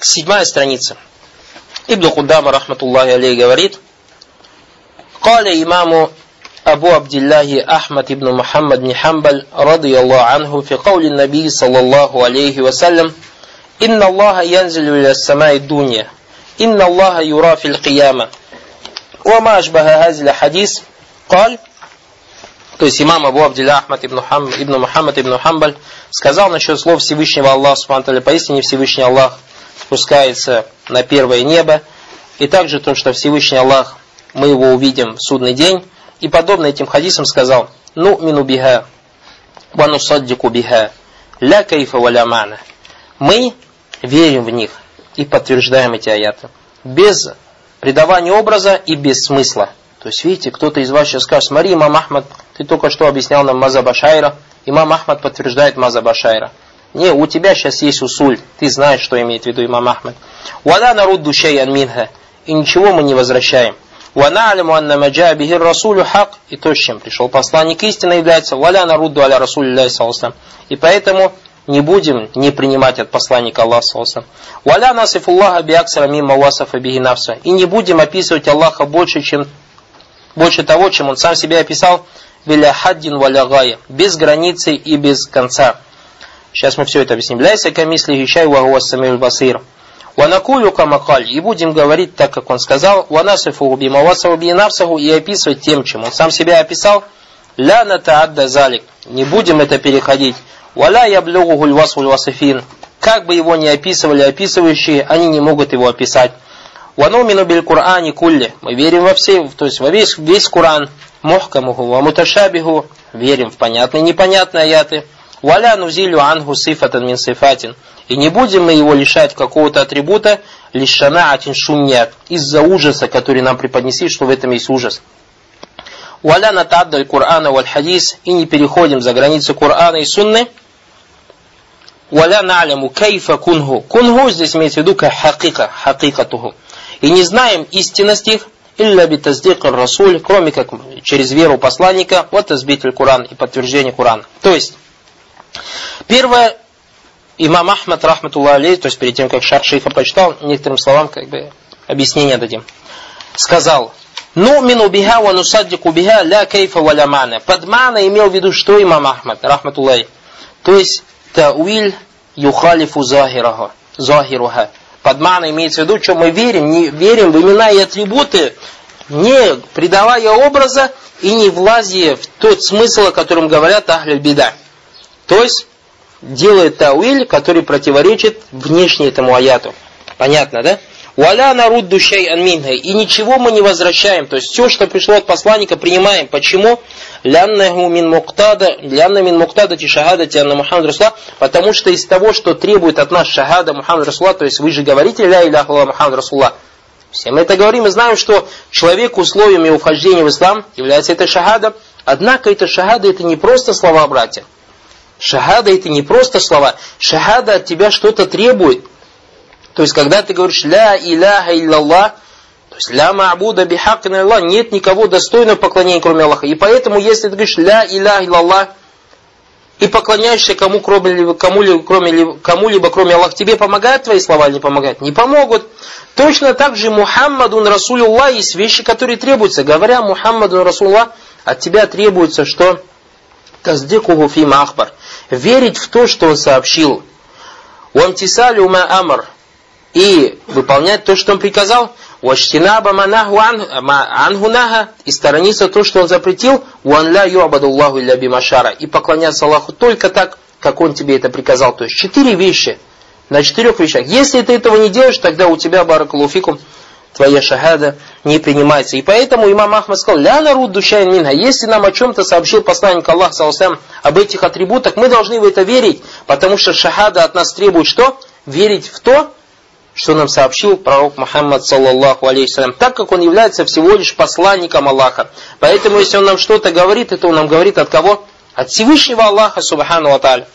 седьмая страница. Ибн Худдама, рахматуллахи алей, говорит, قال إمام أبو عبد الله أحمد بن محمد بن حنبل رضي الله عنه في قول النبي صلى الله عليه وسلم إن الله ينزل إلى السماء الدنيا إن الله يرى في القيامة وما أشبه هذا الحديث قال то есть имам Абу Абдилля Ахмад ибн, Хам, ибн Мухаммад ибн Хамбаль сказал насчет слов Всевышнего Аллаха, Субхану поистине Всевышний Аллах спускается на первое небо, и также то, что Всевышний Аллах, мы его увидим в судный день, и подобно этим хадисам сказал, ну мину биха, вану саддику биха, ля кайфа валя мана. Мы верим в них и подтверждаем эти аяты. Без придавания образа и без смысла. То есть, видите, кто-то из вас сейчас скажет, смотри, имам Ахмад, ты только что объяснял нам Мазаба Шайра. Имам Ахмад подтверждает Мазаба Шайра. Не, у тебя сейчас есть усуль. Ты знаешь, что имеет в виду имам Ахмад. Вала нарудду шейян минха. И ничего мы не возвращаем. Вана'алиму анна маджа бихир расулю хак. И то, с чем пришел посланник истины, является валя нарудду аля расулю И поэтому не будем не принимать от посланника Аллаха Валя насифуллаха биаксара мимма васафа бихи навса. И не будем описывать Аллаха больше, чем больше того, чем он сам себя описал, виля хаддин валя без границы и без конца. Сейчас мы все это объясним. Ляйся камисли хищай вагуа самил басир. Ванакулю камакаль. И будем говорить так, как он сказал. Ванасифу бимавасаву бинавсаху. И описывать тем, чем он сам себя описал. Ля натаадда залик. Не будем это переходить. Валя яблюгу васвуль васифин. Как бы его ни описывали описывающие, они не могут его описать. Ванумину биль Кур'ани кулли. Мы верим во все, то есть во весь, весь Кур'ан. Мухкамуху, ва. Верим в понятные и непонятные аяты. Валя нузилю ангу сифатан мин сифатин. И не будем мы его лишать какого-то атрибута, лишана атин шуньят, из-за ужаса, который нам преподнесли, что в этом есть ужас. Валя натаддаль Кур'ана валь хадис, и не переходим за границы Кур'ана и Сунны. Валя на'ляму кайфа кунху. Кунху здесь имеется в виду как хакика, хакикатуху и не знаем истинность их, илля битаздик расуль, кроме как через веру посланника, вот тазбитель Куран и подтверждение Курана. То есть, первое, имам Ахмад, рахматуллах алей, то есть перед тем, как шар шейха прочитал, некоторым словам как бы объяснение дадим, сказал, ну мину биха ва нусаддику биха ля кейфа ва ля мана. Под мана имел в виду, что имам Ахмад, рахматуллах, то есть, тауиль юхалифу захираха, захируха. Под маной имеется в виду, что мы верим, не верим в имена и атрибуты, не придавая образа и не влазя в тот смысл, о котором говорят Ахляль Беда. То есть, делает тауиль, который противоречит внешне этому аяту. Понятно, да? Валя народ душей анминга. И ничего мы не возвращаем. То есть все, что пришло от посланника, принимаем. Почему? Ляннаху мин муктада, лянна мин муктада ти шахада ти анна Мухаммад Расула. Потому что из того, что требует от нас шахада Мухаммад Расула, то есть вы же говорите ля иляха Мухаммад Расула. Все мы это говорим и знаем, что человек условием его в ислам является это шахада. Однако это шахада это не просто слова, братья. Шахада это не просто слова. Шахада от тебя что-то требует. То есть, когда ты говоришь «Ля иляха иллаллах», то есть «Ля ма'буда бихакна Аллах», нет никого достойного поклонения, кроме Аллаха. И поэтому, если ты говоришь «Ля иляха иллаллах», и поклоняешься кому, кроме, кому, кроме, кому-либо, кроме Аллаха, тебе помогают твои слова или не помогают? Не помогут. Точно так же Мухаммадун Расулуллах есть вещи, которые требуются. Говоря Мухаммадун Расулуллах, от тебя требуется, что таздикуху фима ахбар. Верить в то, что он сообщил. Уамтисалю ма амр и выполнять то, что он приказал, Ваштинаба манаху анхунаха и сторониться то, что он запретил, уан ля юабадуллаху илля бимашара и поклоняться Аллаху только так, как он тебе это приказал. То есть четыре вещи на четырех вещах. Если ты этого не делаешь, тогда у тебя, баракалуфикум, твоя шахада не принимается. И поэтому имам Ахмад сказал, ля народ душайн минха. Если нам о чем-то сообщил посланник Аллах, саллаху об этих атрибутах, мы должны в это верить, потому что шахада от нас требует что? Верить в то, что нам сообщил пророк Мухаммад, саллаллаху алейхиссалям, так как он является всего лишь посланником Аллаха. Поэтому, если он нам что-то говорит, это он нам говорит от кого? От Всевышнего Аллаха, субхану ва та'аля.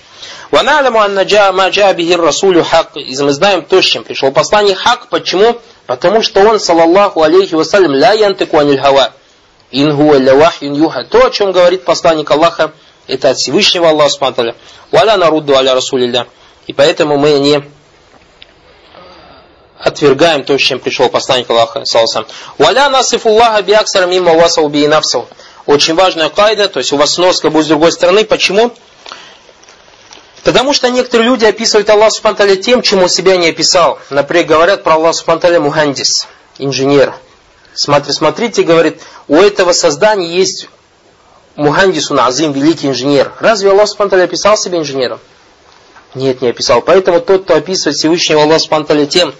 Ваналяму анна ма джа бихир расулю хак. И мы знаем то, с чем пришел посланник хак. Почему? Потому что он, саллаллаху алейхи вассалям, ля янтыку аниль хава. Ин хуа вахюн юха. То, о чем говорит посланник Аллаха, это от Всевышнего Аллаха, субхану Валя нарудду аля расулилля. И поэтому мы не отвергаем то, с чем пришел посланник Аллаха, салсам. Валя насифуллаха биаксара мимо васа уби нафсау. Очень важная кайда, то есть у вас сноска будет с другой стороны. Почему? Потому что некоторые люди описывают Аллах Субтитры тем, чему себя не описал. Например, говорят про Аллах Субтитры мухандис, инженер. Смотри, смотрите, говорит, у этого создания есть мухандису назим, великий инженер. Разве Аллах Субтитры описал себя инженером? Нет, не описал. Поэтому тот, кто описывает Всевышнего Аллаха Субтитры тем,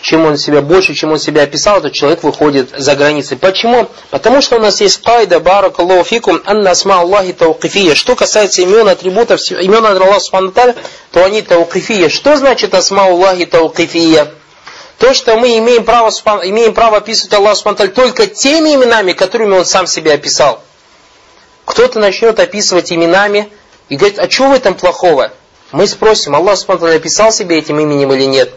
чем он себя больше, чем он себя описал, этот человек выходит за границы. Почему? Потому что у нас есть кайда барак Аллаху фикум анна асма Аллахи таукифия. Что касается имен, атрибутов, имен Аллаха Субхану то они таукифия. Что значит асма Аллахи таукифия? То, что мы имеем право, имеем право описывать Аллаха Субхану только теми именами, которыми он сам себя описал. Кто-то начнет описывать именами и говорит, а что в этом плохого? Мы спросим, Аллах Субхану описал себя этим именем или нет?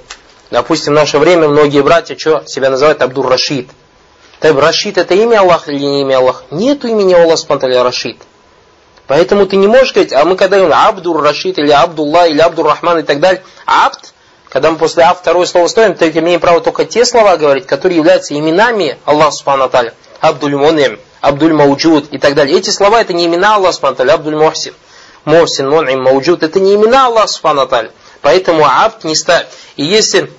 Допустим, в наше время многие братья что себя называют Абдур Рашид. Так Рашид это имя Аллаха или не имя Аллаха? Нету имени Аллаха Субтитры Рашид. Поэтому ты не можешь сказать, а мы когда говорим Абдур Рашид или Абдулла или Абдур Рахман и так далее, Абд, когда мы после Абд второе слово ставим, то имеем право только те слова говорить, которые являются именами Аллаха Субхану ва Тааля. Абдуль Муним, Абдуль Мауджуд и так далее. Эти слова это не имена Аллаха Субхану ва Тааля, Абдуль Мухсин. Мухсин, Муним, Мауджуд, это не имена Аллаха Субхану. Поэтому Абд не ставь. И если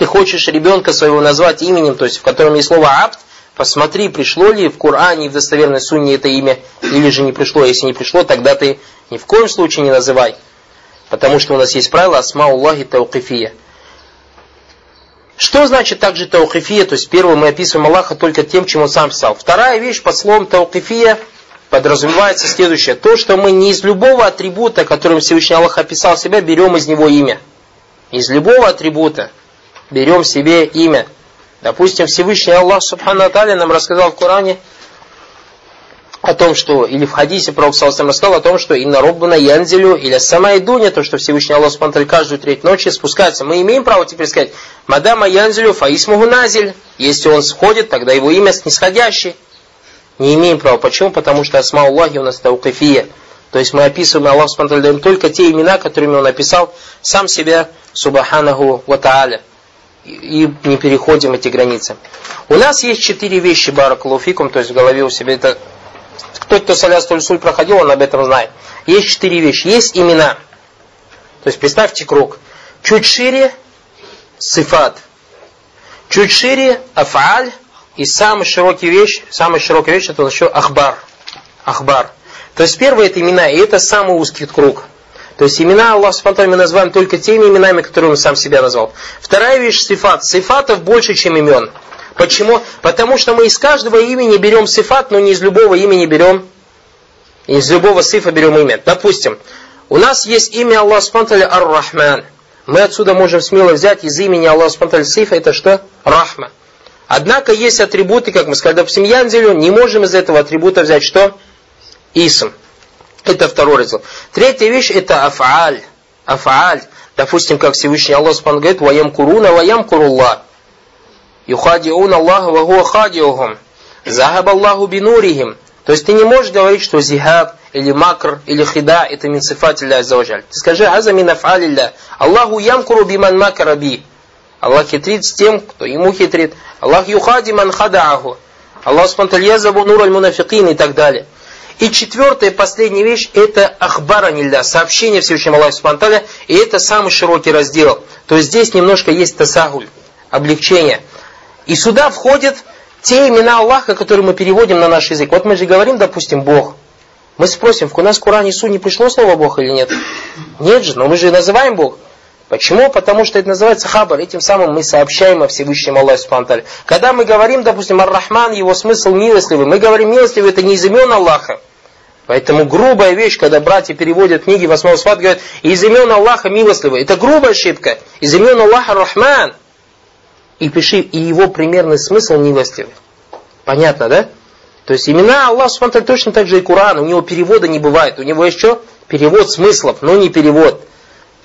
ты хочешь ребенка своего назвать именем, то есть в котором есть слово абд, посмотри, пришло ли в Коране и в достоверной сунне это имя, или же не пришло. Если не пришло, тогда ты ни в коем случае не называй. Потому что у нас есть правило асма Аллахи таукифия. Что значит также таукифия? То есть первое мы описываем Аллаха только тем, чем он сам писал. Вторая вещь под словом таукифия подразумевается следующее. То, что мы не из любого атрибута, которым Всевышний Аллах описал себя, берем из него имя. Из любого атрибута берем себе имя. Допустим, Всевышний Аллах Субхану Аталя нам рассказал в Коране о том, что, или в хадисе Пророк Саласам рассказал о том, что «Инна Роббана Янзелю» или «Сама Идуня», то, что Всевышний Аллах Субхану каждую треть ночи спускается. Мы имеем право теперь сказать «Мадама Янзелю фаисмуху назель». Если он сходит, тогда его имя снисходящий. Не имеем права. Почему? Потому что Асма Аллахи у нас таукафия. То есть мы описываем Аллах Субхану даем только те имена, которыми он описал сам себя Субханаху Ва Тааля и не переходим эти границы. У нас есть четыре вещи баракалуфикум, то есть в голове у себя это... Кто-то, кто саляс суль проходил, он об этом знает. Есть четыре вещи. Есть имена. То есть представьте круг. Чуть шире сифат. Чуть шире афаль. И самый широкий вещь, самая широкая вещь это еще ахбар. Ахбар. То есть первое это имена, и это самый узкий круг. То есть имена Аллаха Субхану мы называем только теми именами, которые он сам себя назвал. Вторая вещь сифат. Сифатов больше, чем имен. Почему? Потому что мы из каждого имени берем сифат, но не из любого имени берем, из любого сифа берем имя. Допустим, у нас есть имя Аллаха Субхану Ар-Рахман. Мы отсюда можем смело взять из имени Аллаха Субхану сифа, это что? Рахма. Однако есть атрибуты, как мы сказали, допустим, Янзелю, не можем из этого атрибута взять что? Исм. Это второй раздел. Третья вещь это афааль. Афааль. Допустим, как Всевышний Аллах Субхану говорит, ваям куруна, ваям курулла. Юхадиун Аллах вагуа хадиухум. Захаб Аллаху бинурихим. То есть ты не можешь говорить, что зихаб, или макр, или хида, это минцифат Илля Аззаваджаль. Ты скажи, аза мин афалилля. Аллаху ямкуру биман макара би. Аллах хитрит с тем, кто ему хитрит. Аллах юхади ман хадааху. Аллах спонталь язабу нур аль мунафикин и так далее. И четвертая, последняя вещь, это ахбара нильда, сообщение Всевышнего Аллаха Субтитры, и это самый широкий раздел. То есть здесь немножко есть тасагуль, облегчение. И сюда входят те имена Аллаха, которые мы переводим на наш язык. Вот мы же говорим, допустим, Бог. Мы спросим, у нас в Коране Су не пришло слово Бог или нет? Нет же, но мы же называем Бог. Почему? Потому что это называется хабар. Этим самым мы сообщаем о Всевышнем Аллахе Субхану Когда мы говорим, допустим, Ар-Рахман, его смысл милостливый, мы говорим милостливый, это не из имен Аллаха. Поэтому грубая вещь, когда братья переводят книги в основу сват, говорят, из имен Аллаха милостливый. Это грубая ошибка. Из имен Аллаха Рахман. И пиши, и его примерный смысл милостливый. Понятно, да? То есть имена Аллаха Субхану точно так же и Коран. У него перевода не бывает. У него еще перевод смыслов, но не перевод.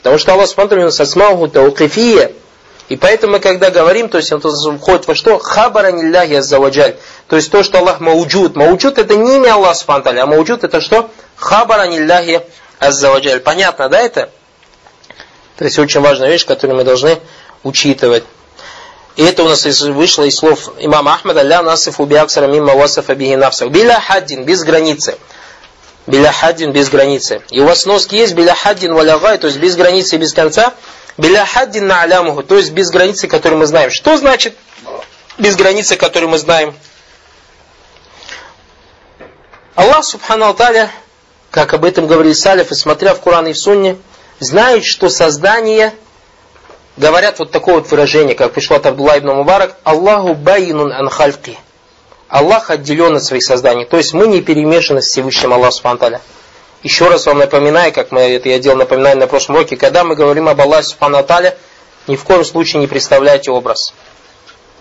Потому что Аллах Субхану сасмаху таукифия. И поэтому когда говорим, то есть это входит во что? خبر عن الله عز وجل. То есть то, что Аллах موجود. موجود это не имя Аллаха سبحانه а موجود это что? خبر عن الله عز وجل. Понятно, да, это? То есть очень важная вещь, которую мы должны учитывать. И это у нас вышло из слов имама Ахмада «لا نصف بأكثر مما وصف به نفسه». بلا حد, без границы. بلا حد, без границы. И у вас в сноске есть بلا حد ولا غاية, то есть без границы и без конца. Биля хаддин на алямуху, то есть без границы, которую мы знаем. Что значит без границы, которую мы знаем? Аллах Субхану Алталя, как об этом говорили салифы, смотря в Коран и в Сунне, знает, что создание – говорят вот такое вот выражение, как пришло от Абдулла ибн Мубарак, Аллаху байнун ан хальки. Аллах отделен от своих созданий. То есть мы не перемешаны с Всевышним Аллахом Субхану Еще раз вам напоминаю, как мы это я делал напоминание на прошлом уроке, когда мы говорим об Аллахе Субхану ни в коем случае не представляйте образ.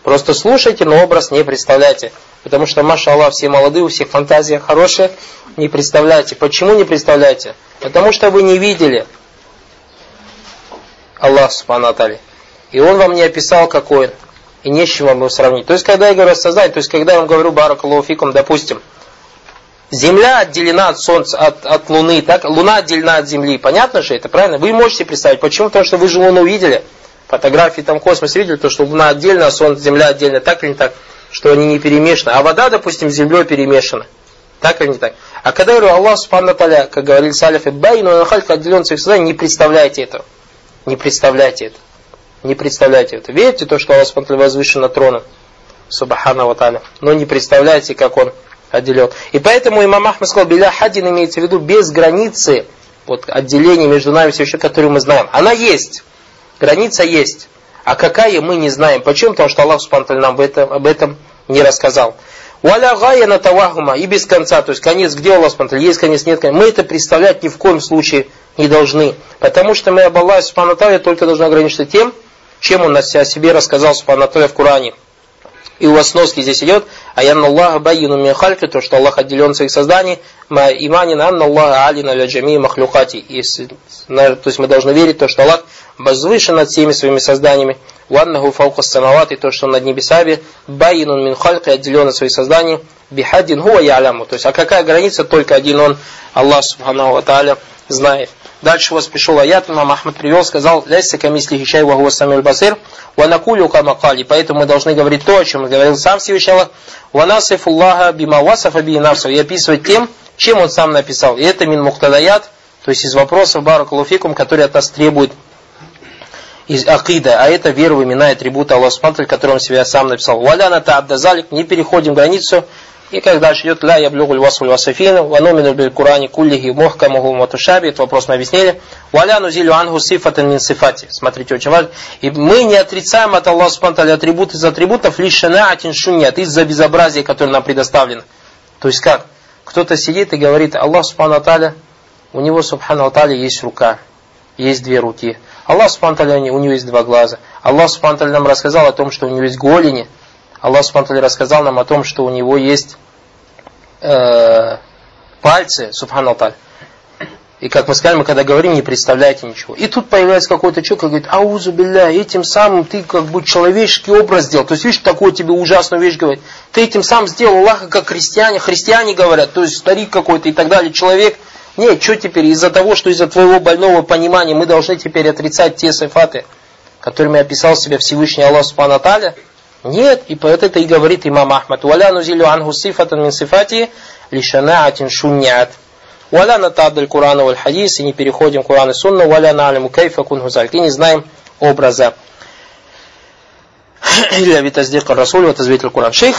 Просто слушайте, но образ не представляйте. Потому что, маша Аллах, все молодые, у всех фантазия хорошая, не представляйте. Почему не представляете? Потому что вы не видели. Аллах Субхану. И Он вам не описал, какой он. И не с чем его сравнить. То есть, когда я говорю создать, то есть, когда я вам говорю Баракалуфикум, допустим, Земля отделена от Солнца, от, от Луны, так? Луна отделена от Земли. Понятно же это, правильно? Вы можете представить. Почему? Потому что вы же Луну видели. Фотографии там космос видели, то, что Луна отдельно, а Солнце, Земля отдельно. Так или не так? Что они не перемешаны. А вода, допустим, с Землей перемешана. Так или не так? А когда я говорю Аллах Субхану как говорили салифы, байну нахалька отделен своих созданий, не представляете этого. Не представляйте это. Не представляйте это. Верьте то, что Аллах Субхану возвышен на троном. Субхану Ва Но не представляете, как он отделен. И поэтому имам Ахмад сказал, Биля Хадин имеется в виду без границы вот, отделения между нами все еще, которую мы знаем. Она есть. Граница есть. А какая мы не знаем. Почему? Потому что Аллах Субхану нам об этом, об этом не рассказал. Валя гая на тавахума и без конца. То есть конец, где Аллах Субхану есть конец, нет конец. Мы это представлять ни в коем случае не должны. Потому что мы об Аллахе Субхану только должны ограничиться тем, чем Он о себе рассказал Субхану в Коране. И у вас носки здесь идет, а янна Аллаха байюну мин хальки, то, что Аллах отделен от своих созданий, ма иманин анна Аллаха алина ля джами махлюхати. То есть мы должны верить, то, что Аллах возвышен над всеми своими созданиями, ваннаху фаука самават, и то, что он над небесами, байюнун мин хальки, отделен от своих созданий, бихаддин хуа яляму. То есть, а какая граница? Только один он, Аллах Субхану Ва Тааля, знает. Дальше у вас пришел аят, имам Ахмад привел, сказал, «Ляйся камисли хищай вахуа самил басир, ванакулю камакали». Поэтому мы должны говорить то, о чем говорил сам Всевышний Аллах, «Ванасиф Аллаха бима васафа би навсу». И описывать тем, чем он сам написал. И это мин мухтадаят, то есть из вопросов баракалуфикум, которые от нас требуют из акида, а это вера в имена и атрибуты Аллаха Субтитры, которые он себя сам написал. Валяна та'абдазалик, не переходим границу, и как дальше идет, ля яблюгуль васуль васафина, ванумину биль Курани куллихи мухкамуху матушаби, это вопрос мы объяснили. Валя нузилю ангу сифатан мин сифати. Смотрите, очень важно. И мы не отрицаем от Аллаха Субтитры атрибут из атрибутов лишь шанаатин шунят, из-за безобразия, которое нам предоставлено. То есть как? Кто-то сидит и говорит, Аллах Субхану Аталя, у него Субхану Аталя есть рука, есть две руки. Аллах Субхану Аталя, у него есть два глаза. Аллах Субхану Аталя нам рассказал о том, что у него есть голени. Аллах Субхану рассказал нам о том, что у него есть э, пальцы, субхану. И как мы сказали, мы когда говорим, не представляете ничего. И тут появляется какой-то человек, и говорит, аузу билля, этим самым ты как бы человеческий образ сделал. То есть, видишь, такую тебе ужасную вещь говорит. Ты этим сам сделал Аллаха, как христиане. Христиане говорят, то есть старик какой-то и так далее, человек. Нет, что теперь, из-за того, что из-за твоего больного понимания мы должны теперь отрицать те сифаты, которыми описал себя Всевышний Аллах Субхану Аталя, нет, и по это и говорит имам Ахмад. Валя нузилю анху сифатан мин сифати лишанаатин шуннят. Валя натадаль Курана валь хадис, и не переходим Куран и Сунна, валя налиму кайфа кун хузаль. И не знаем образа. Или авитаздик Расуль, ватазвитил Куран. Шейх